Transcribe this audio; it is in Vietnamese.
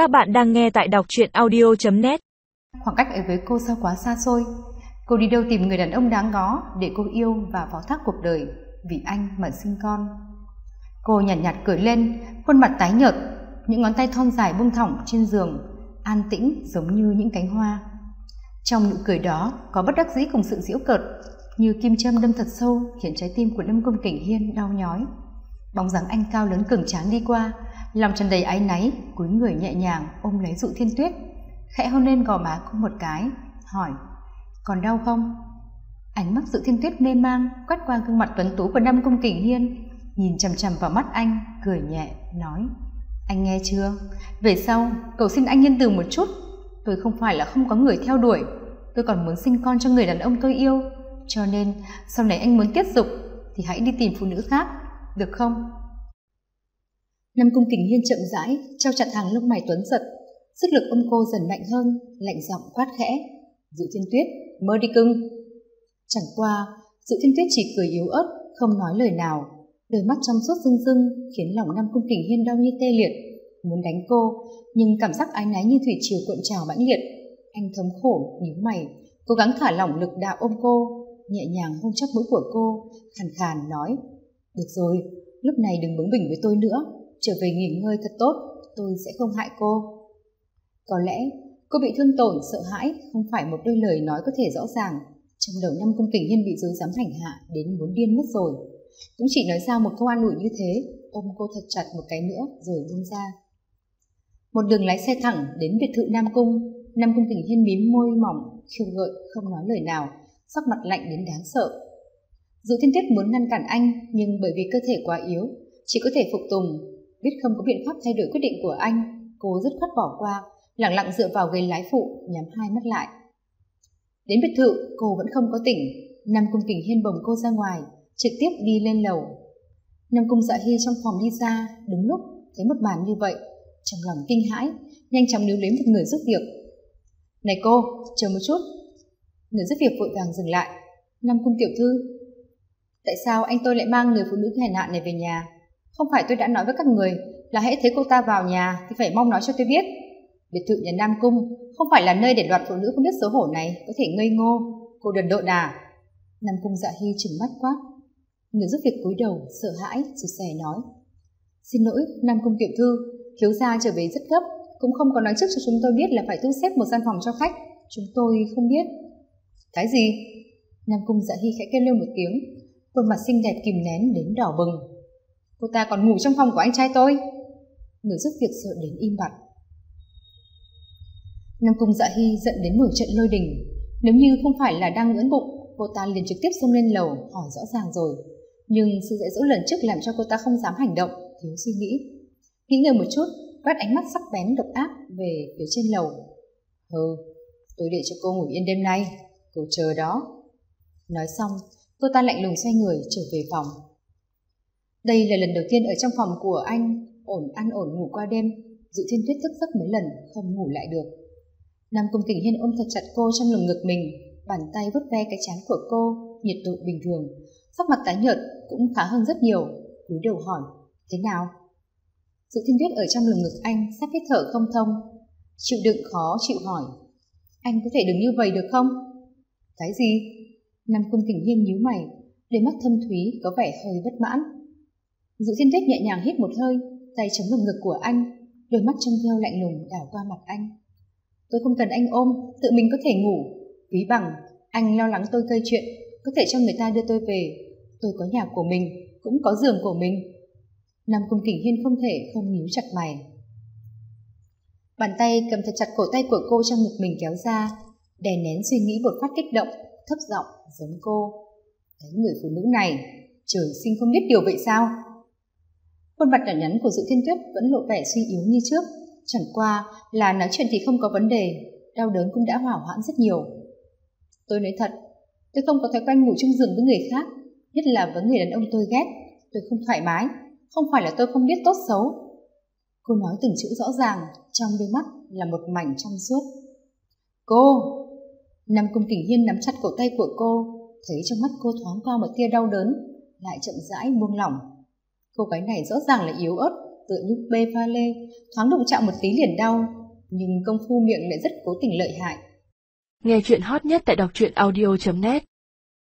Các bạn đang nghe tại đọc truyện audio.net Khoảng cách ấy với cô sao quá xa xôi. Cô đi đâu tìm người đàn ông đáng ngó Để cô yêu và phó thác cuộc đời Vì anh mà sinh con. Cô nhạt, nhạt cười lên Khuôn mặt tái nhợt Những ngón tay thon dài buông thõng trên giường An tĩnh giống như những cánh hoa. Trong nụ cười đó Có bất đắc dĩ cùng sự giễu cợt Như kim châm đâm thật sâu Khiến trái tim của Lâm Công cảnh Hiên đau nhói. Bóng dáng anh cao lớn cường tráng đi qua lòng tràn đầy áy náy, cúi người nhẹ nhàng ôm lấy dụ thiên tuyết. Khẽ hôn lên gò má cô một cái, hỏi, còn đau không? Ánh mắt dụ thiên tuyết mê mang, quét qua gương mặt tuấn tú của năm công kình hiên, nhìn chằm chằm vào mắt anh, cười nhẹ, nói, anh nghe chưa? Về sau, cầu xin anh nhân từ một chút. Tôi không phải là không có người theo đuổi. Tôi còn muốn sinh con cho người đàn ông tôi yêu. Cho nên, sau này anh muốn tiết dục thì hãy đi tìm phụ nữ khác, được không? Năm cung kình hiên chậm rãi, trao chặt hàng lông mày tuấn giật. Sức lực ôm cô dần mạnh hơn, lạnh giọng quát khẽ. Dự thiên tuyết, mơ đi cưng. Chẳng qua, dự thiên tuyết chỉ cười yếu ớt, không nói lời nào. Đôi mắt trong suốt rưng rưng khiến lòng năm cung kình hiên đau như tê liệt. Muốn đánh cô, nhưng cảm giác ái náy như thủy triều cuộn trào mãnh liệt. Anh thống khổ, nhíu mày, cố gắng thả lỏng lực đạo ôm cô, nhẹ nhàng hôn chắc mũi của cô, khàn khàn nói. Được rồi, lúc này đừng bướng bỉnh với tôi nữa, trở về nghỉ ngơi thật tốt, tôi sẽ không hại cô. Có lẽ cô bị thương tổn, sợ hãi không phải một đôi lời nói có thể rõ ràng. Trong đầu năm cung kình hiên bị dối dám hành hạ đến muốn điên mất rồi. Cũng chỉ nói ra một câu an ủi như thế, ôm cô thật chặt một cái nữa rồi buông ra. Một đường lái xe thẳng đến biệt thự Nam Cung, Nam Cung Kình Hiên mím môi mỏng, khiêu gợi, không nói lời nào, sắc mặt lạnh đến đáng sợ. Dự thiên tuyết muốn ngăn cản anh, nhưng bởi vì cơ thể quá yếu, chỉ có thể phục tùng, biết không có biện pháp thay đổi quyết định của anh, cô dứt khoát bỏ qua lặng lặng dựa vào ghế lái phụ, nhắm hai mắt lại. Đến biệt thự, cô vẫn không có tỉnh. Nam cung kình hiên bồng cô ra ngoài, trực tiếp đi lên lầu. Nam cung dạ hy trong phòng đi ra, đúng lúc thấy một màn như vậy, trong lòng kinh hãi, nhanh chóng níu lấy một người giúp việc. Này cô, chờ một chút. Người giúp việc vội vàng dừng lại. Nam cung tiểu thư, tại sao anh tôi lại mang người phụ nữ hèn hạ này về nhà? Không phải tôi đã nói với các người là hãy thấy cô ta vào nhà thì phải mong nói cho tôi biết. Biệt thự nhà Nam Cung không phải là nơi để loạt phụ nữ không biết xấu hổ này có thể ngây ngô, cô đần độ đà. Nam Cung dạ hy trừng mắt quát. Người giúp việc cúi đầu, sợ hãi, rụt rè nói. Xin lỗi, Nam Cung tiểu thư, thiếu gia trở về rất gấp, cũng không có nói trước cho chúng tôi biết là phải thu xếp một gian phòng cho khách. Chúng tôi không biết. Cái gì? Nam Cung dạ hy khẽ kêu lên một tiếng, khuôn mặt xinh đẹp kìm nén đến đỏ bừng cô ta còn ngủ trong phòng của anh trai tôi. Người giúp việc sợ đến im bặt. Nam cung dạ hy giận đến nổi trận lôi đình. Nếu như không phải là đang ngưỡng bụng, cô ta liền trực tiếp xông lên lầu, hỏi rõ ràng rồi. Nhưng sự dạy dỗ lần trước làm cho cô ta không dám hành động, thiếu suy nghĩ. Nghĩ ngợi một chút quét ánh mắt sắc bén độc ác về phía trên lầu. Hừ, tôi để cho cô ngủ yên đêm nay, cô chờ đó. Nói xong, cô ta lạnh lùng xoay người trở về phòng đây là lần đầu tiên ở trong phòng của anh, ổn ăn ổn ngủ qua đêm, dự thiên tuyết thức giấc mấy lần, không ngủ lại được. Nam Cung Kình Hiên ôm thật chặt cô trong lồng ngực mình, bàn tay vứt ve cái chán của cô, nhiệt độ bình thường. Sắc mặt tái nhợt cũng khá hơn rất nhiều, cúi đầu hỏi, thế nào? Dự thiên tuyết ở trong lồng ngực anh sắp hít thở không thông, chịu đựng khó chịu hỏi. Anh có thể đừng như vậy được không? Cái gì? Nam Cung Kình Hiên nhíu mày, đôi mắt thâm thúy có vẻ hơi bất mãn. Dự thiên tuyết nhẹ nhàng hít một hơi, tay chống lồng ngực của anh, đôi mắt trông theo lạnh lùng đảo qua mặt anh. Tôi không cần anh ôm, tự mình có thể ngủ. Ví bằng, anh lo lắng tôi gây chuyện, có thể cho người ta đưa tôi về. Tôi có nhà của mình, cũng có giường của mình. Nam Cung Kình Hiên không thể không nhíu chặt mày. Bàn tay cầm thật chặt cổ tay của cô trong ngực mình kéo ra, đè nén suy nghĩ bột phát kích động, thấp giọng giống cô. Cái người phụ nữ này, trời sinh không biết điều vậy sao? Khuôn mặt nhỏ nhắn của Dự Thiên Tuyết vẫn lộ vẻ suy yếu như trước, chẳng qua là nói chuyện thì không có vấn đề, đau đớn cũng đã hỏa hoãn rất nhiều. Tôi nói thật, tôi không có thói quen ngủ chung giường với người khác, nhất là với người đàn ông tôi ghét, tôi không thoải mái, không phải là tôi không biết tốt xấu. Cô nói từng chữ rõ ràng, trong đôi mắt là một mảnh trong suốt. Cô! Nam Cung Kình Hiên nắm chặt cổ tay của cô, thấy trong mắt cô thoáng qua một tia đau đớn, lại chậm rãi buông lỏng. Cô gái này rõ ràng là yếu ớt, tựa nhúc bê pha lê thoáng đụng chạm một tí liền đau nhưng công phu miệng lại rất cố tình lợi hại. Nghe chuyện hot nhất tại đọc truyện audio.net